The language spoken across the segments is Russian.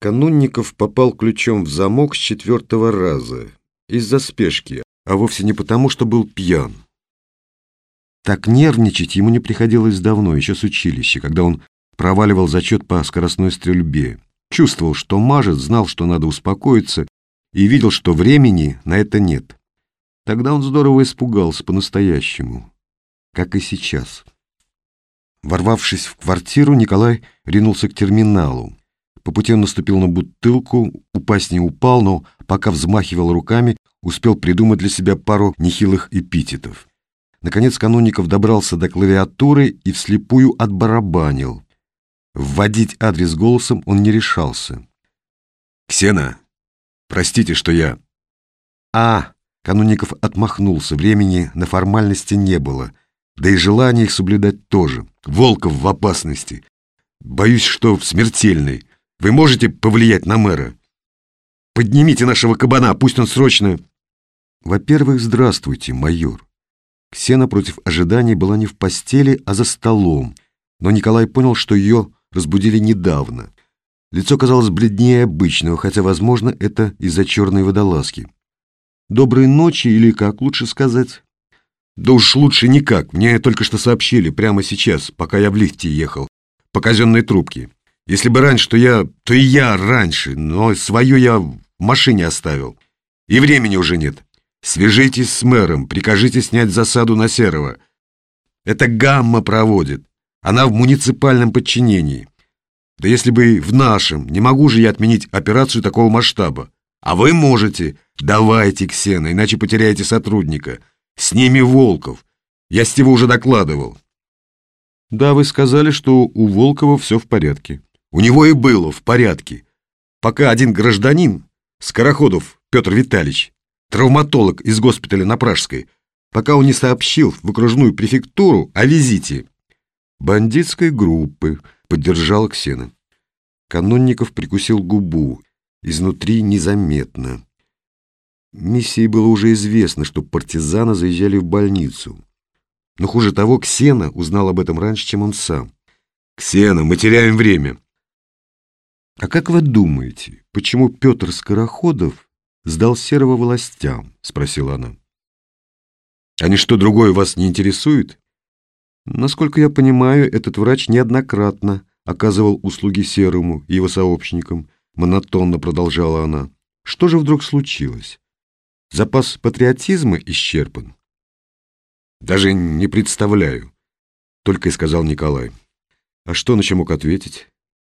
Канунников попал ключом в замок с четвертого раза, из-за спешки, а вовсе не потому, что был пьян. Так нервничать ему не приходилось давно, еще с училища, когда он проваливал зачет по скоростной стрельбе. Чувствовал, что мажет, знал, что надо успокоиться, и видел, что времени на это нет. Тогда он здорово испугался по-настоящему, как и сейчас. Ворвавшись в квартиру, Николай ринулся к терминалу. По пути он наступил на бутылку, упасть не упал, но пока взмахивал руками, успел придумать для себя пару нехилых эпитетов. Наконец Канунников добрался до клавиатуры и вслепую отбарабанил. Вводить адрес голосом он не решался. «Ксена, простите, что я...» «А!» — Канунников отмахнулся, времени на формальности не было, да и желания их соблюдать тоже. «Волков в опасности. Боюсь, что смертельный. Вы можете повлиять на мэра? Поднимите нашего кабана, пусть он срочно...» «Во-первых, здравствуйте, майор». Ксена против ожиданий была не в постели, а за столом, но Николай понял, что ее разбудили недавно. Лицо казалось бледнее обычного, хотя, возможно, это из-за черной водолазки. «Доброй ночи» или как лучше сказать? «Да уж лучше никак. Мне только что сообщили, прямо сейчас, пока я в лифте ехал, по казенной трубке. Если бы раньше, то я... то и я раньше, но свое я в машине оставил. И времени уже нет. Свяжитесь с мэром, прикажите снять засаду на Серого. Это Гамма проводит. Она в муниципальном подчинении. Да если бы в нашем, не могу же я отменить операцию такого масштаба. А вы можете. Давайте, Ксена, иначе потеряете сотрудника. С ними Волков. Я с него уже докладывал. Да, вы сказали, что у Волкова все в порядке. У него и было в порядке. Пока один гражданин, Скороходов Петр Витальевич, травматолог из госпиталя на Пражской, пока он не сообщил в окружную префектуру о визите. Бандитской группы, поддержал Ксена. Канонников прикусил губу, изнутри незаметно. Миссии было уже известно, что партизаны заезжали в больницу. Но хуже того, Ксена узнал об этом раньше, чем он сам. «Ксена, мы теряем время. «А как вы думаете, почему Петр Скороходов сдал Серого властям?» — спросила она. «А ничто другое вас не интересует?» «Насколько я понимаю, этот врач неоднократно оказывал услуги Серому и его сообщникам», — монотонно продолжала она. «Что же вдруг случилось? Запас патриотизма исчерпан?» «Даже не представляю», — только и сказал Николай. «А что на чем мог ответить?»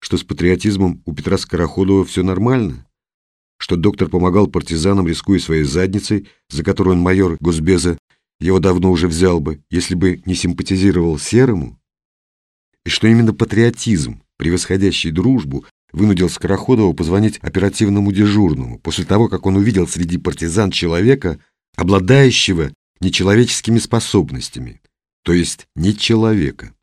Что с патриотизмом у Петра Скороходова все нормально, что доктор помогал партизанам, рискуя своей задницей, за которую он майор Госбеза его давно уже взял бы, если бы не симпатизировал Серому, и что именно патриотизм, превосходящий дружбу, вынудил Скороходова позвонить оперативному дежурному после того, как он увидел среди партизан человека, обладающего нечеловеческими способностями, то есть не человека.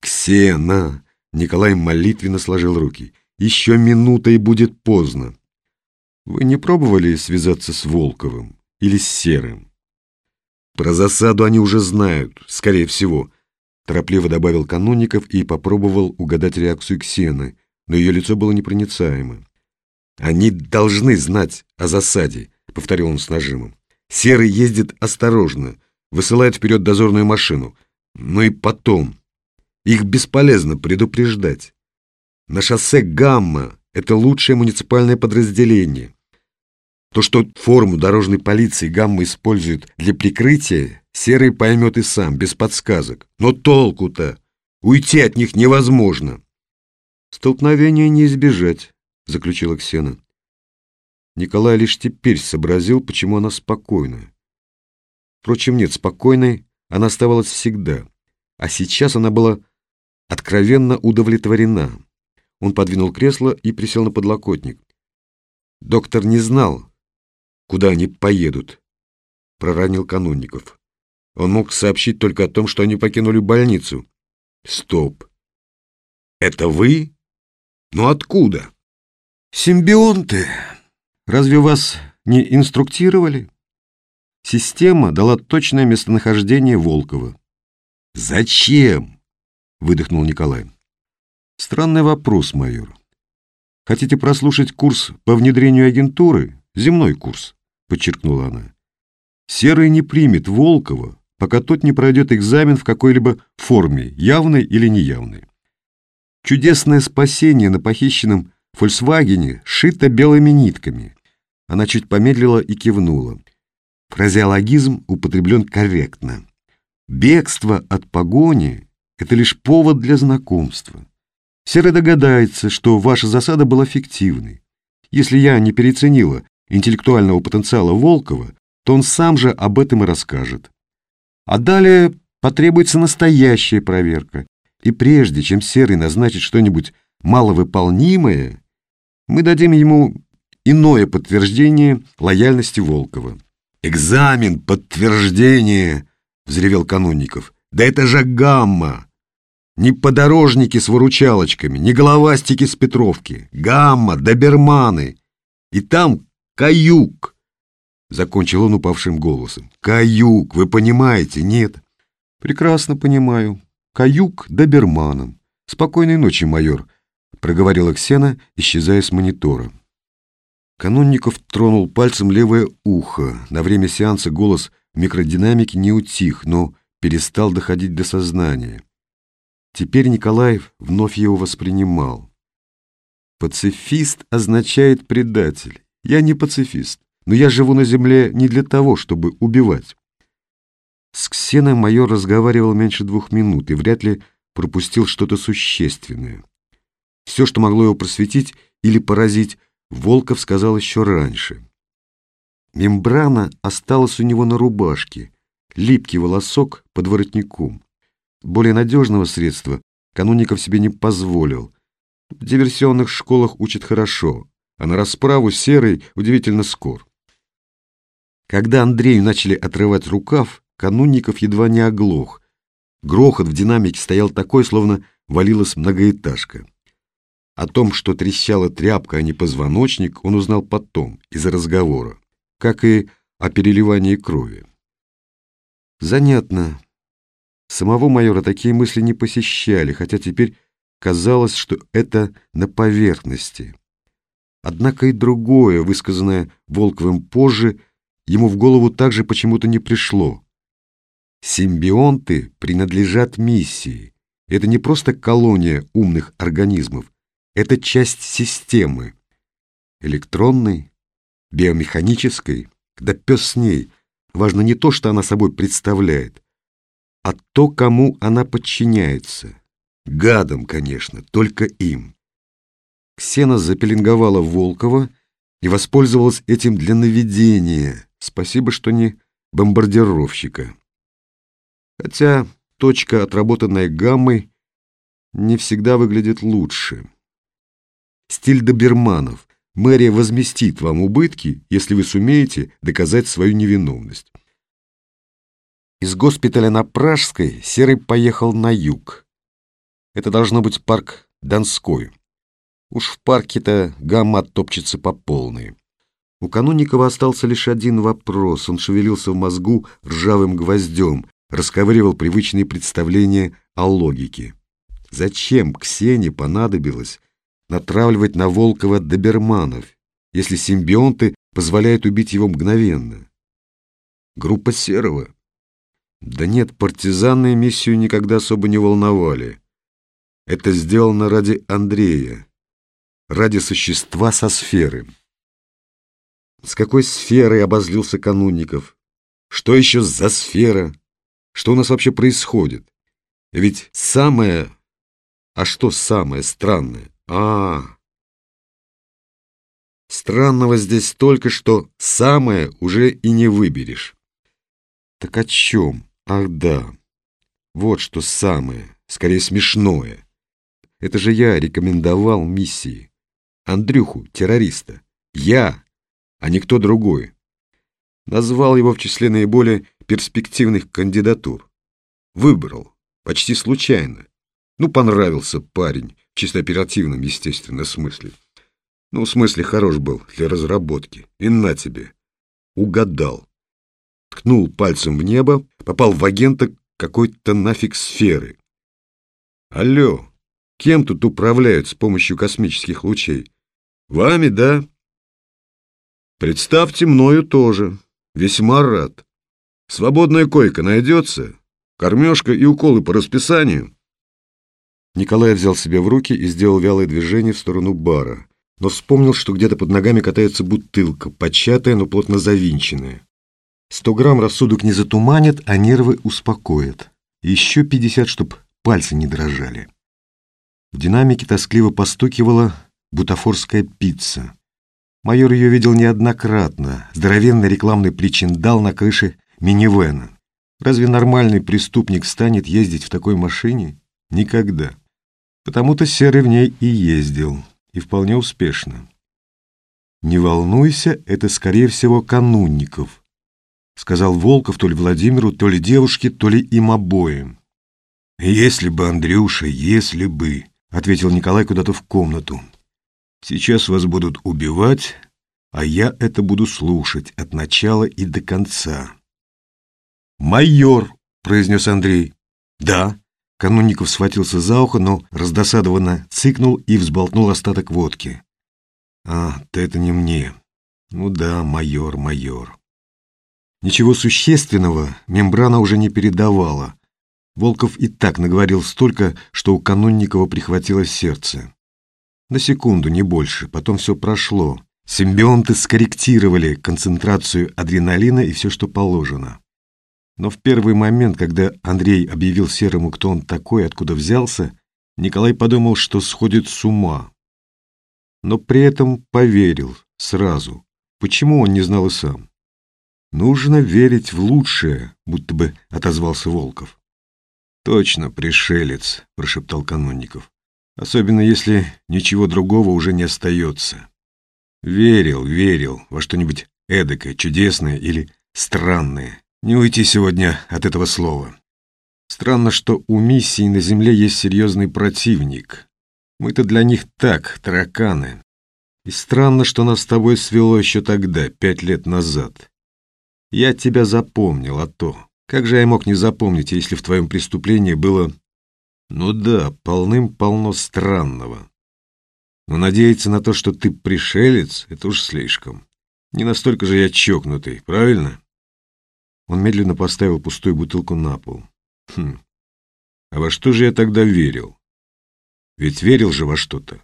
«Ксена!» Николай молитвенно сложил руки. «Еще минута и будет поздно. Вы не пробовали связаться с Волковым или с Серым?» «Про засаду они уже знают, скорее всего», торопливо добавил Канунников и попробовал угадать реакцию Ксены, но ее лицо было непроницаемо. «Они должны знать о засаде», — повторил он с нажимом. «Серый ездит осторожно, высылает вперед дозорную машину. Ну и потом, их бесполезно предупреждать. На шоссе Гамма это лучшее муниципальное подразделение. То, что форму дорожной полиции Гамма использует для прикрытия, Серый поймет и сам, без подсказок. Но толку-то? Уйти от них невозможно. Столкновения не избежать, заключила Ксена. Николай лишь теперь сообразил, почему она спокойна. Впрочем, нет, спокойной она оставалась всегда. А сейчас она была откровенно удовлетворена. Он подвинул кресло и присел на подлокотник. Доктор не знал, куда они поедут, проранил Канунников. Он мог сообщить только о том, что они покинули больницу. Стоп. Это вы? Ну откуда? Симбионты. Разве вас не инструктировали? Система дала точное местонахождение Волкова. Зачем? Выдохнул Николай. Странный вопрос, майор. Хотите прослушать курс по внедрению агентуры? Земной курс, подчеркнула она. Серый не примет Волкова, пока тот не пройдет экзамен в какой-либо форме, явной или неявной. Чудесное спасение на похищенном «Фольксвагене» шито белыми нитками. Она чуть помедлила и кивнула. Фразеологизм употреблен корректно. Бегство от погони — это лишь повод для знакомства. Серый догадается, что ваша засада была фиктивной. Если я не переоценила интеллектуального потенциала Волкова, то он сам же об этом и расскажет. А далее потребуется настоящая проверка. И прежде чем Серый назначит что-нибудь маловыполнимое, мы дадим ему иное подтверждение лояльности Волкова. «Экзамен, подтверждение!» — взревел Канунников. «Да это же гамма! Не подорожники с выручалочками, не головастики с Петровки. Гамма, доберманы! И там каюк!» Закончил он упавшим голосом. «Каюк, вы понимаете, нет?» «Прекрасно понимаю. Каюк доберманом. Спокойной ночи, майор», — проговорила Ксена, исчезая с монитора. Канунников тронул пальцем левое ухо. На время сеанса голос в микродинамике не утих, но перестал доходить до сознания. Теперь Николаев вновь его воспринимал. «Пацифист означает предатель. Я не пацифист, но я живу на земле не для того, чтобы убивать». С Ксеной майор разговаривал меньше двух минут и вряд ли пропустил что-то существенное. Все, что могло его просветить или поразить, Волков сказал еще раньше. Мембрана осталась у него на рубашке, липкий волосок под воротником. Более надежного средства Кануников себе не позволил. В диверсионных школах учат хорошо, а на расправу серый удивительно скор. Когда Андрею начали отрывать рукав, Канунников едва не оглох. Грохот в динамике стоял такой, словно валилась многоэтажка. О том, что трещала тряпка, а не позвоночник, он узнал потом, из-за разговора, как и о переливании крови. Занятно. Самого майора такие мысли не посещали, хотя теперь казалось, что это на поверхности. Однако и другое, высказанное Волковым позже, ему в голову также почему-то не пришло. Симбионты принадлежат миссии. Это не просто колония умных организмов, это часть системы. Электронной, биомеханической, да пес с ней. Важно не то, что она собой представляет, а то, кому она подчиняется. Гадам, конечно, только им. Ксена запеленговала Волкова и воспользовалась этим для наведения. Спасибо, что не бомбардировщика. Хотя точка, отработанная гаммой, не всегда выглядит лучше. Стиль доберманов. Мэрия возместит вам убытки, если вы сумеете доказать свою невиновность. Из госпиталя на Пражской Серый поехал на юг. Это должно быть парк Донской. Уж в парке-то гамма топчется по полной. У Кануникова остался лишь один вопрос. Он шевелился в мозгу ржавым гвоздем, расковыривал привычные представления о логике. Зачем Ксении понадобилось натравливать на Волкова доберманов, если симбионты позволяют убить его мгновенно. Группа Серого? Да нет, партизаны миссию никогда особо не волновали. Это сделано ради Андрея, ради существа со сферы. С какой сферой обозлился Канунников? Что еще за сфера? Что у нас вообще происходит? Ведь самое... А что самое странное? А, странного здесь столько, что самое уже и не выберешь. Так о чем? Ах да, вот что самое, скорее смешное. Это же я рекомендовал миссии. Андрюху, террориста. Я, а не кто другой. Назвал его в числе наиболее перспективных кандидатур. Выбрал, почти случайно. Ну, понравился парень, чисто оперативном, естественно, смысле. Ну, в смысле, хорош был для разработки. И на тебе. Угадал. Ткнул пальцем в небо, попал в агента какой-то нафиг сферы. Алло, кем тут управляют с помощью космических лучей? Вами, да? Представьте, мною тоже. Весьма рад. Свободная койка найдется? Кормежка и уколы по расписанию?» Николай взял себя в руки и сделал вялое движение в сторону бара, но вспомнил, что где-то под ногами катается бутылка, початая, но плотно завинченная. Сто грамм рассудок не затуманит, а нервы успокоят. еще пятьдесят, чтоб пальцы не дрожали. В динамике тоскливо постукивала бутафорская пицца. Майор ее видел неоднократно. Здоровенный рекламный причиндал на крыше минивэна. Разве нормальный преступник станет ездить в такой машине? Никогда. Потому-то Серый в ней и ездил, и вполне успешно. «Не волнуйся, это, скорее всего, Канунников», сказал Волков то ли Владимиру, то ли девушке, то ли им обоим. «Если бы, Андрюша, если бы», — ответил Николай куда-то в комнату. «Сейчас вас будут убивать, а я это буду слушать от начала и до конца». «Майор», — произнес Андрей. «Да». Канунников схватился за ухо, но раздосадованно цыкнул и взболтнул остаток водки. «А, ты это не мне. Ну да, майор, майор». Ничего существенного мембрана уже не передавала. Волков и так наговорил столько, что у Канунникова прихватило сердце. На секунду, не больше, потом все прошло. Симбионты скорректировали концентрацию адреналина и все, что положено. Но в первый момент, когда Андрей объявил Серому, кто он такой, откуда взялся, Николай подумал, что сходит с ума. Но при этом поверил сразу. Почему он не знал и сам? «Нужно верить в лучшее», будто бы отозвался Волков. «Точно, пришелец», — прошептал Канунников. «Особенно если ничего другого уже не остается. Верил, верил во что-нибудь эдакое, чудесное или странное. Не уйти сегодня от этого слова. Странно, что у миссии на Земле есть серьезный противник. Мы-то для них так, тараканы. И странно, что нас с тобой свело еще тогда, пять лет назад. Я тебя запомнил, а то... Как же я мог не запомнить, если в твоем преступлении было... Ну да, полным-полно странного. Но надеяться на то, что ты пришелец, это уж слишком. Не настолько же я чокнутый, правильно? Он медленно поставил пустую бутылку на пол. Хм. А во что же я тогда верил? Ведь верил же во что-то.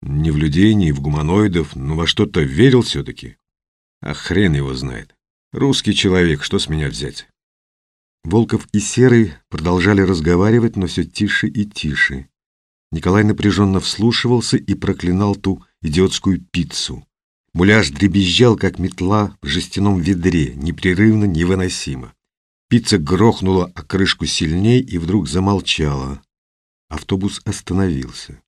Не в людей, не в гуманоидов, но во что-то верил все-таки. А хрен его знает. Русский человек, что с меня взять? Волков и Серый продолжали разговаривать, но все тише и тише. Николай напряженно вслушивался и проклинал ту идиотскую пиццу. Муляж дребезжал, как метла в жестяном ведре, непрерывно, невыносимо. Пицца грохнула о крышку сильней и вдруг замолчала. Автобус остановился.